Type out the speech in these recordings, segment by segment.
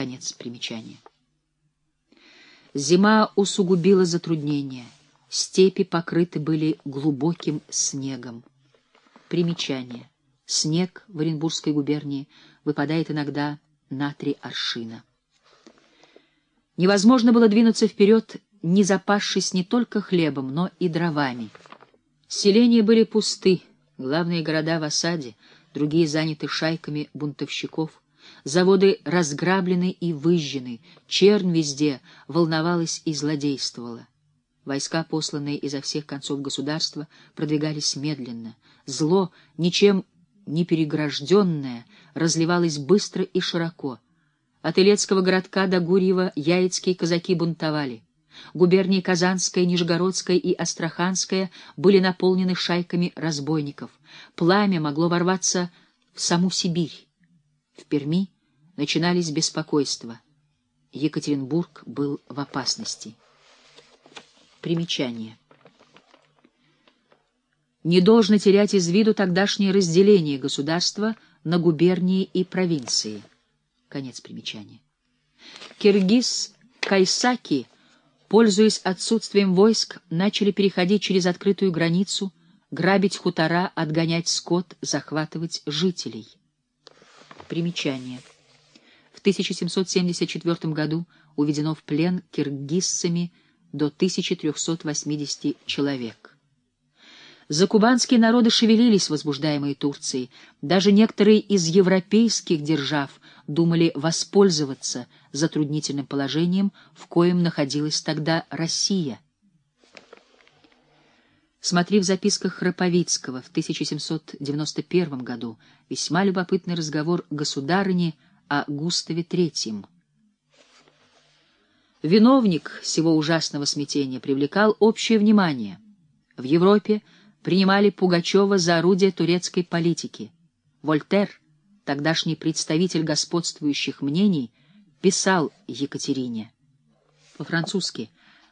Конец примечания. Зима усугубила затруднения. Степи покрыты были глубоким снегом. Примечание. Снег в Оренбургской губернии выпадает иногда на три аршина. Невозможно было двинуться вперед, не запасшись не только хлебом, но и дровами. Селения были пусты, главные города в осаде, другие заняты шайками бунтовщиков. Заводы разграблены и выжжены, чернь везде волновалась и злодействовала. Войска, посланные изо всех концов государства, продвигались медленно. Зло, ничем не перегражденное, разливалось быстро и широко. От Илецкого городка до Гурьева яицкие казаки бунтовали. Губернии Казанская, Нижегородская и Астраханская были наполнены шайками разбойников. Пламя могло ворваться в саму Сибирь. В Перми начинались беспокойства. Екатеринбург был в опасности. Примечание. Не должно терять из виду тогдашнее разделение государства на губернии и провинции. Конец примечания. Киргиз Кайсаки, пользуясь отсутствием войск, начали переходить через открытую границу, грабить хутора, отгонять скот, захватывать жителей. Примечание. В 1774 году уведено в плен киргизцами до 1380 человек. Закубанские народы шевелились, возбуждаемые Турцией. Даже некоторые из европейских держав думали воспользоваться затруднительным положением, в коем находилась тогда Россия. Смотри в записках Храповицкого в 1791 году весьма любопытный разговор государыни о Густаве III. Виновник всего ужасного смятения привлекал общее внимание. В Европе принимали Пугачева за орудие турецкой политики. Вольтер, тогдашний представитель господствующих мнений, писал Екатерине. По-французски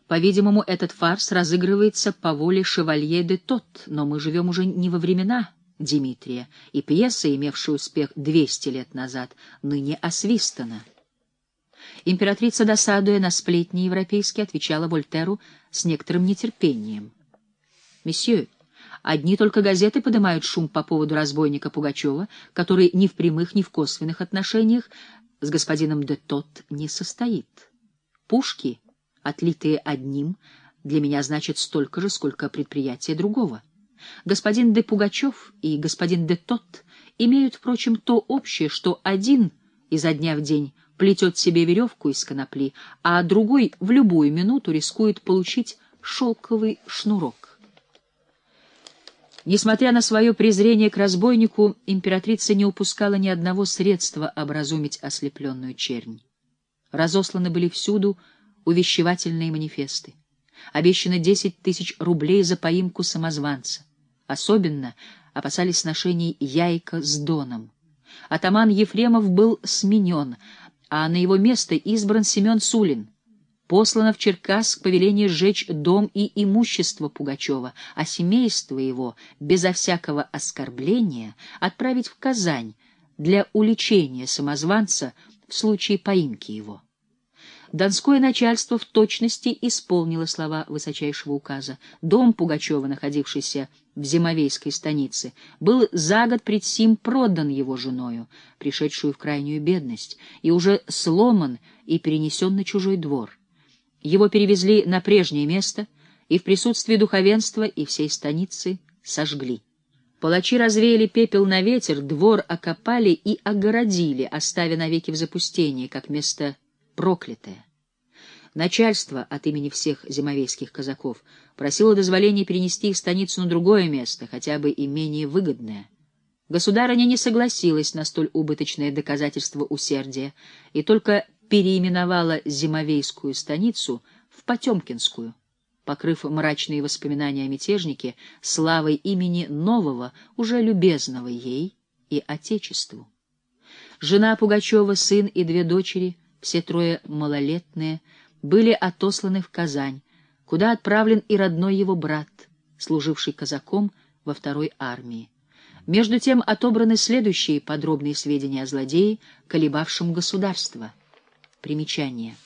по-видимому, этот фарс разыгрывается по воле шевалье де Тот, но мы живем уже не во времена Дмитрия, и пьеса, имевшая успех 200 лет назад, ныне освистана. Императрица, досадуя на сплетни европейские, отвечала Вольтеру с некоторым нетерпением. «Месье, одни только газеты поднимают шум по поводу разбойника Пугачева, который ни в прямых, ни в косвенных отношениях с господином де Тот не состоит. Пушки — отлитые одним, для меня значит столько же, сколько предприятие другого. Господин де Пугачев и господин де Тот имеют, впрочем, то общее, что один изо дня в день плетет себе веревку из конопли, а другой в любую минуту рискует получить шелковый шнурок. Несмотря на свое презрение к разбойнику, императрица не упускала ни одного средства образумить ослепленную чернь. Разосланы были всюду увещевательные манифесты. Обещано 10 тысяч рублей за поимку самозванца. Особенно опасались сношений Яйка с Доном. Атаман Ефремов был сменен, а на его место избран Семен Сулин. Послано в Черкасск повеление сжечь дом и имущество Пугачева, а семейство его, безо всякого оскорбления, отправить в Казань для уличения самозванца в случае поимки его. Донское начальство в точности исполнило слова высочайшего указа. Дом Пугачева, находившийся в Зимовейской станице, был за год пред сим продан его женою, пришедшую в крайнюю бедность, и уже сломан и перенесен на чужой двор. Его перевезли на прежнее место и в присутствии духовенства и всей станицы сожгли. Палачи развеяли пепел на ветер, двор окопали и огородили, оставя навеки в запустении, как место проклятое. Начальство от имени всех зимовейских казаков просило дозволения перенести их станицу на другое место, хотя бы и менее выгодное. Государыня не согласилась на столь убыточное доказательство усердия и только переименовала зимовейскую станицу в Потемкинскую, покрыв мрачные воспоминания о мятежнике славой имени нового, уже любезного ей и Отечеству. Жена Пугачева, сын и две дочери — все трое малолетные, были отосланы в Казань, куда отправлен и родной его брат, служивший казаком во второй армии. Между тем отобраны следующие подробные сведения о злодее, колебавшем государство — Примечание.